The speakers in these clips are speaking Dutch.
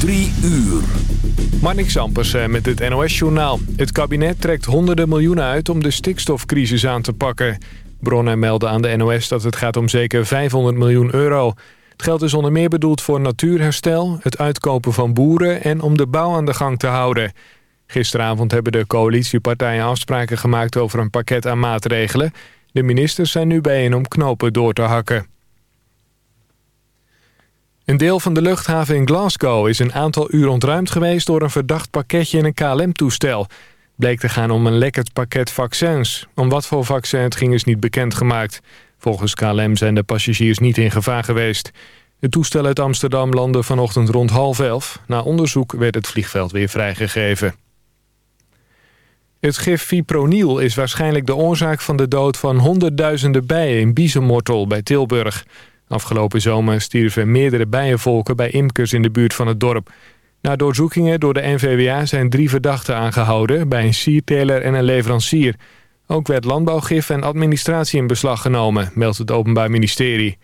Drie uur. Marnik Sampers eh, met het NOS-journaal. Het kabinet trekt honderden miljoenen uit om de stikstofcrisis aan te pakken. Bronnen melden aan de NOS dat het gaat om zeker 500 miljoen euro. Het geld is onder meer bedoeld voor natuurherstel, het uitkopen van boeren... en om de bouw aan de gang te houden. Gisteravond hebben de coalitiepartijen afspraken gemaakt over een pakket aan maatregelen. De ministers zijn nu bijeen om knopen door te hakken. Een deel van de luchthaven in Glasgow is een aantal uur ontruimd geweest... door een verdacht pakketje in een KLM-toestel. Bleek te gaan om een lekkerd pakket vaccins. Om wat voor vaccin het ging is niet bekendgemaakt. Volgens KLM zijn de passagiers niet in gevaar geweest. Het toestel uit Amsterdam landde vanochtend rond half elf. Na onderzoek werd het vliegveld weer vrijgegeven. Het gif fipronil is waarschijnlijk de oorzaak van de dood van honderdduizenden bijen in Biezenmortel bij Tilburg. Afgelopen zomer stierven meerdere bijenvolken bij imkers in de buurt van het dorp. Na doorzoekingen door de NVWA zijn drie verdachten aangehouden... bij een sierteler en een leverancier. Ook werd landbouwgif en administratie in beslag genomen, meldt het Openbaar Ministerie.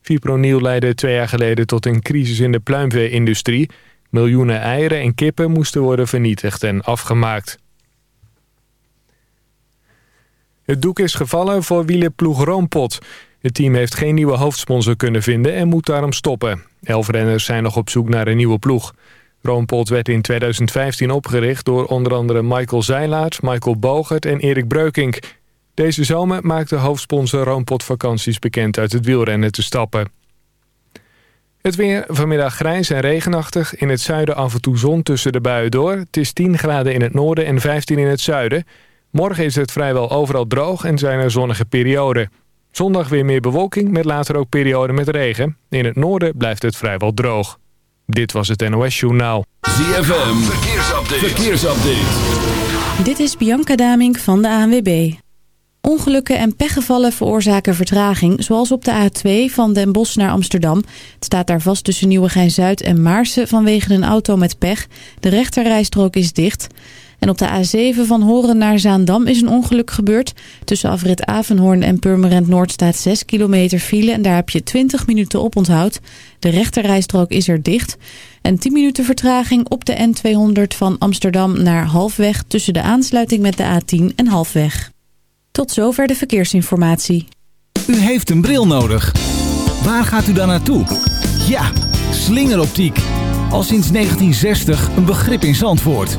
Fipronil leidde twee jaar geleden tot een crisis in de pluimvee-industrie. Miljoenen eieren en kippen moesten worden vernietigd en afgemaakt. Het doek is gevallen voor wielerploeg Roompot... Het team heeft geen nieuwe hoofdsponsor kunnen vinden en moet daarom stoppen. Elf renners zijn nog op zoek naar een nieuwe ploeg. Roompot werd in 2015 opgericht door onder andere Michael Zeilaert, Michael Bogert en Erik Breukink. Deze zomer maakte hoofdsponsor Roompot Vakanties bekend uit het wielrennen te stappen. Het weer vanmiddag grijs en regenachtig. In het zuiden af en toe zon tussen de buien door. Het is 10 graden in het noorden en 15 in het zuiden. Morgen is het vrijwel overal droog en zijn er zonnige perioden. Zondag weer meer bewolking met later ook perioden met regen. In het noorden blijft het vrijwel droog. Dit was het NOS Journaal. ZFM, verkeersupdate. verkeersupdate. Dit is Bianca Damink van de ANWB. Ongelukken en pechgevallen veroorzaken vertraging, zoals op de A2 van Den Bosch naar Amsterdam. Het staat daar vast tussen Nieuwegein-Zuid en Maarsen vanwege een auto met pech. De rechterrijstrook is dicht. En op de A7 van Horen naar Zaandam is een ongeluk gebeurd. Tussen afrit Avenhoorn en Purmerend Noord staat 6 kilometer file... en daar heb je 20 minuten op onthoud. De rechterrijstrook is er dicht. En 10 minuten vertraging op de N200 van Amsterdam naar Halfweg... tussen de aansluiting met de A10 en Halfweg. Tot zover de verkeersinformatie. U heeft een bril nodig. Waar gaat u dan naartoe? Ja, slingeroptiek. Al sinds 1960 een begrip in Zandvoort.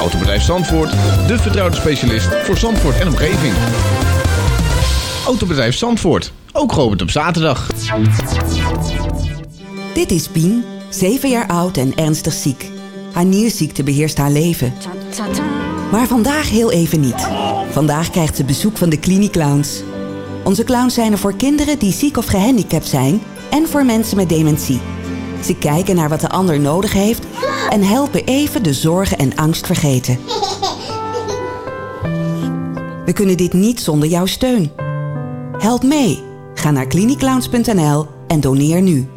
Autobedrijf Zandvoort, de vertrouwde specialist voor Zandvoort en omgeving. Autobedrijf Zandvoort, ook geopend op zaterdag. Dit is Pien, 7 jaar oud en ernstig ziek. Haar nierziekte beheerst haar leven. Maar vandaag heel even niet. Vandaag krijgt ze bezoek van de Cliniclowns. Onze clowns zijn er voor kinderen die ziek of gehandicapt zijn... en voor mensen met dementie. Ze kijken naar wat de ander nodig heeft... en helpen even de zorgen en angst vergeten. We kunnen dit niet zonder jouw steun. Help mee. Ga naar cliniclowns.nl en doneer nu.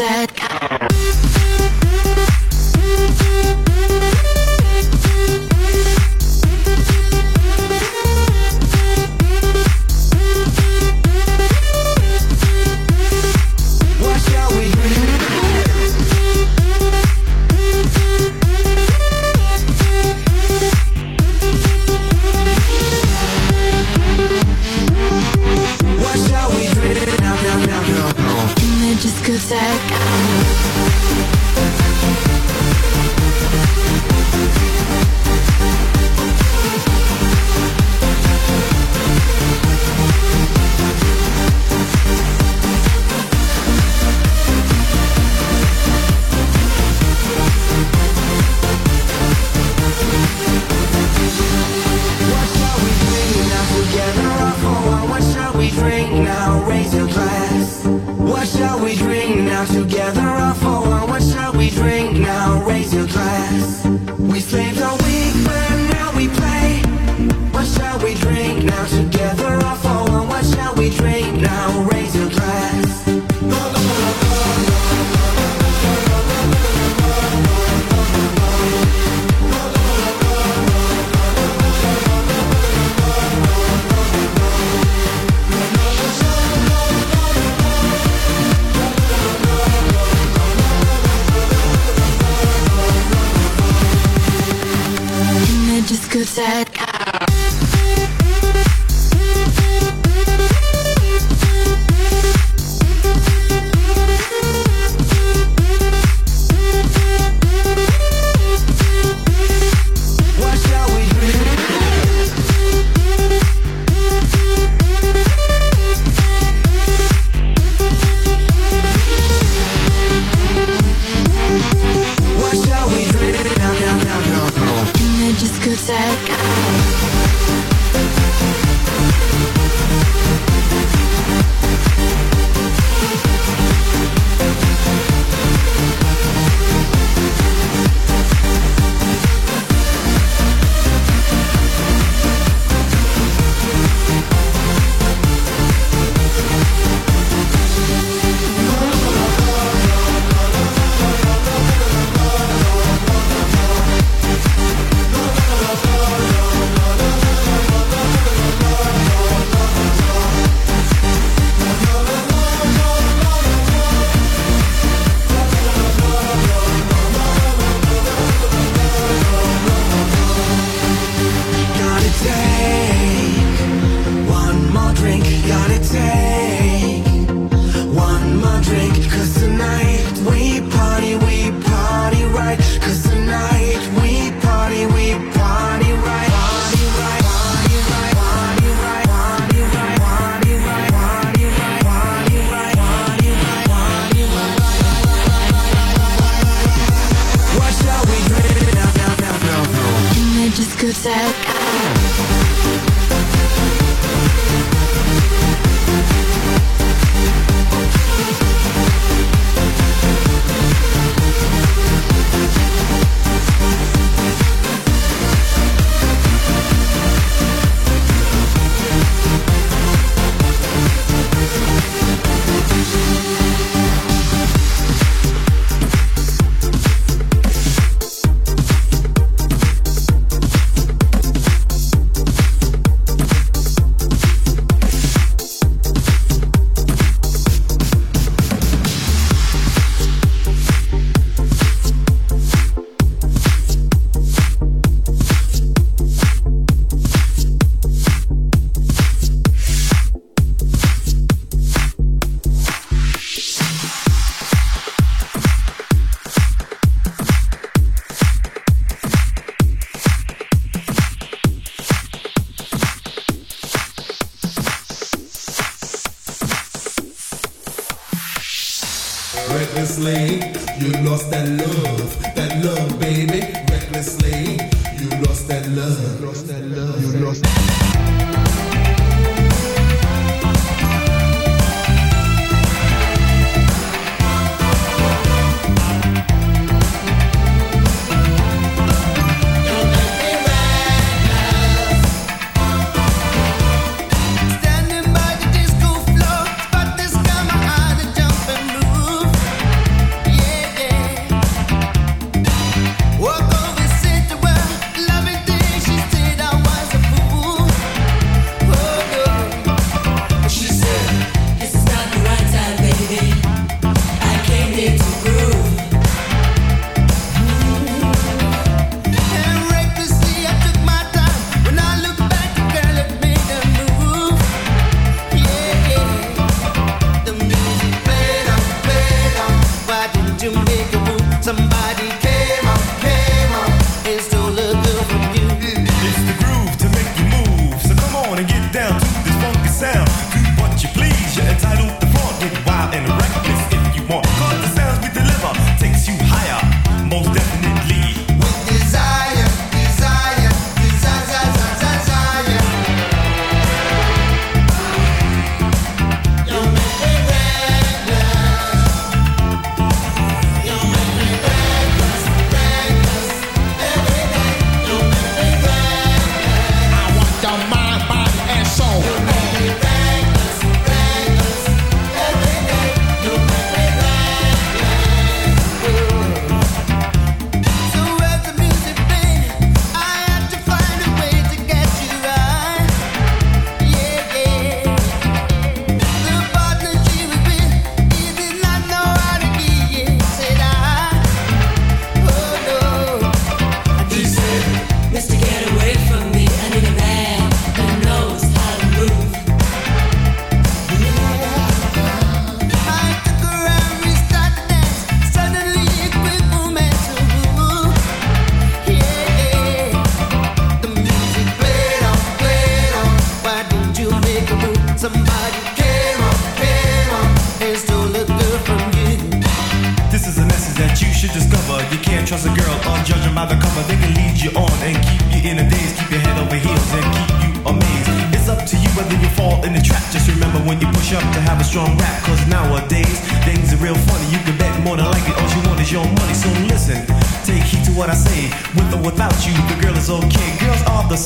said.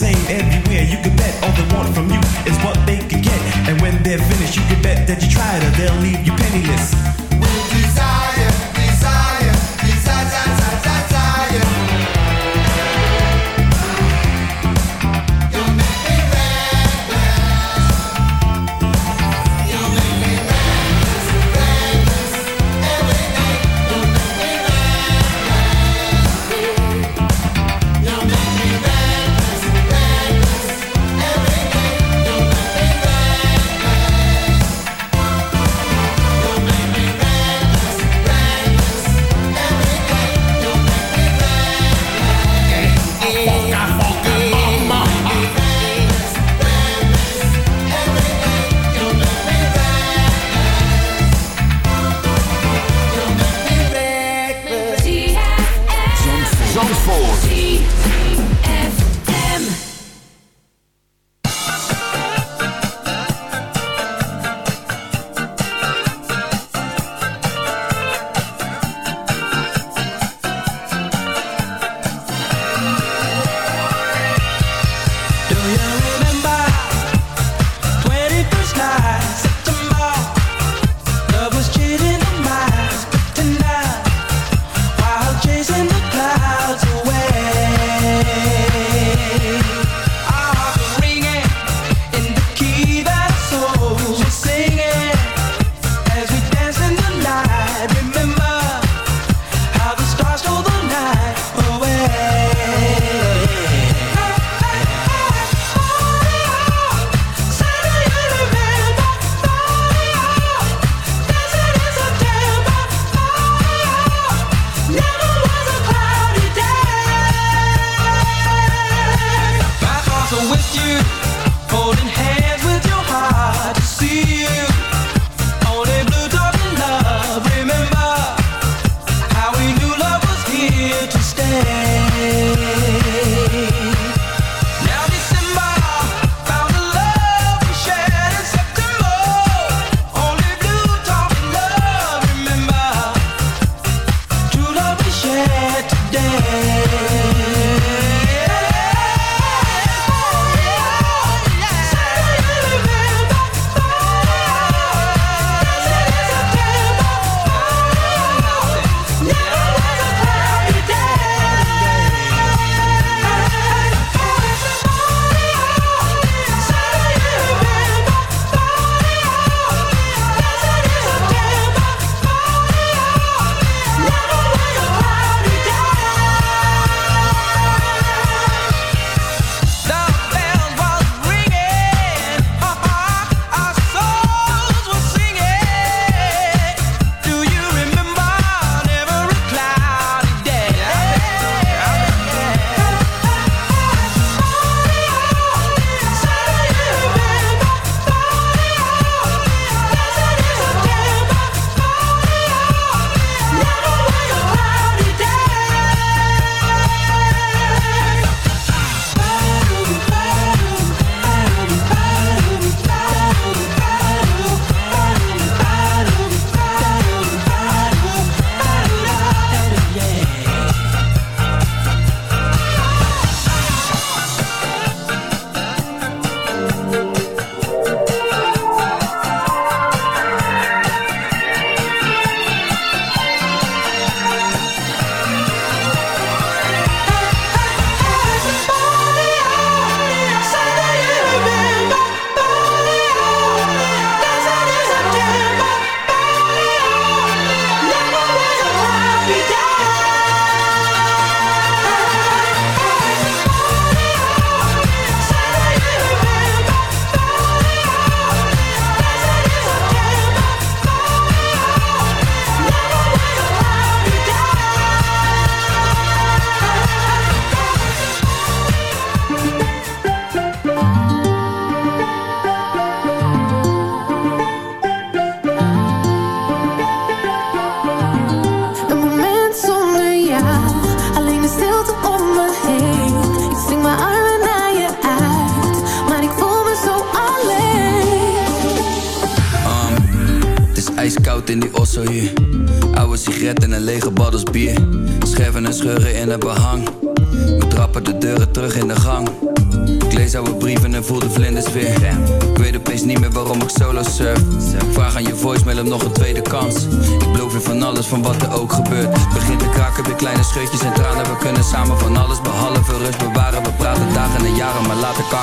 same everywhere. You can bet all they want from you is what they can get. And when they're finished, you can bet that you tried or they'll leave you penniless.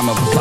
Maar laten karma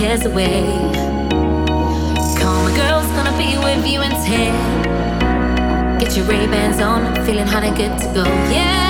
cares away. Call my girl's gonna be with you in ten. Get your Ray-Bans on, feeling hot and good to go. Yeah.